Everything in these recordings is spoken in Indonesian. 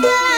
smile.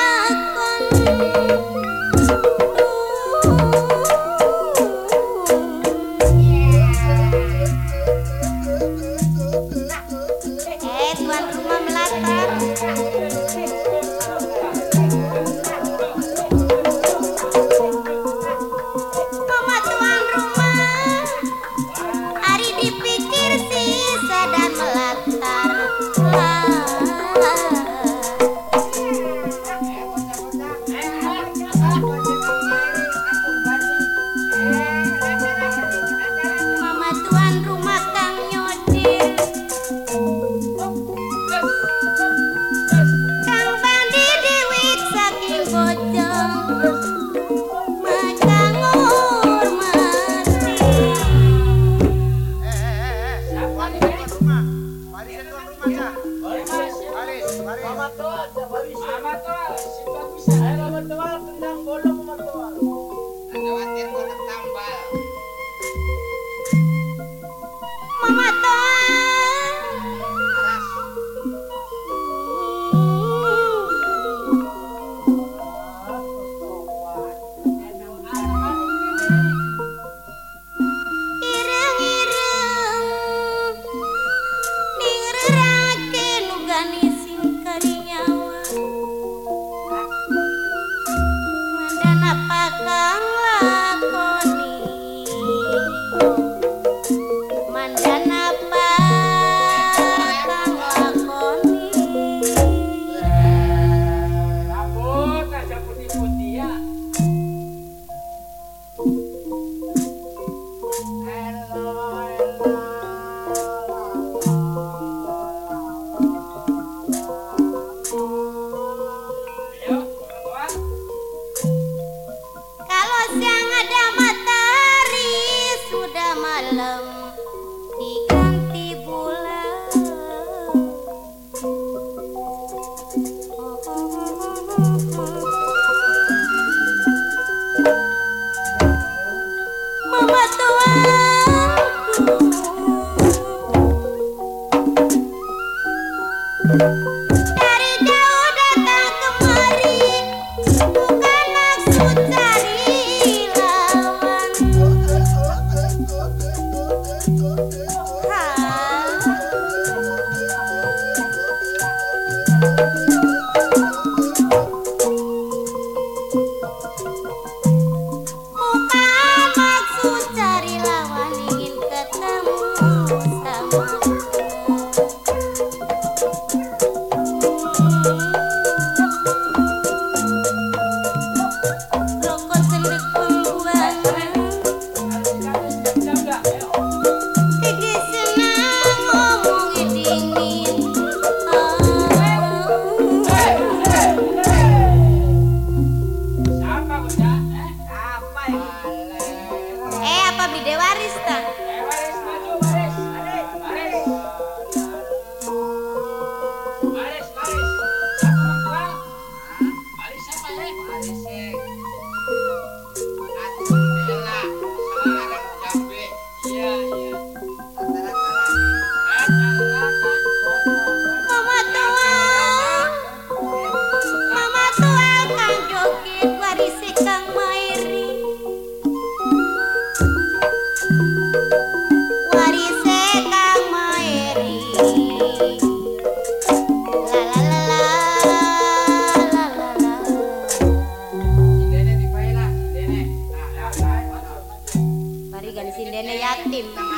ね。紧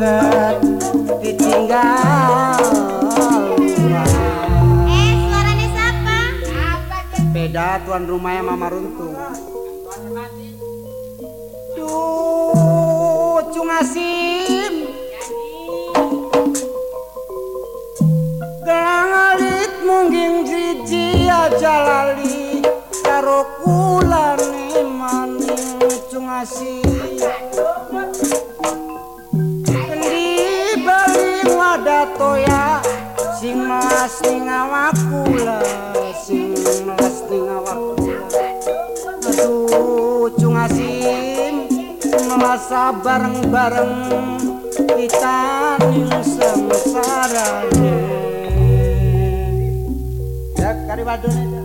duket ditinggal. Eh, suaranya siapa? beda tuan rumahnya mama runtung Duh, cungasim Gelang alit mungkin jiji aja lali. Karo kulane maning cungasim mesti ngawakku lesi mesti ngawakku aduh cung asim melasa bareng-bareng kita ning samsara ya kari wadone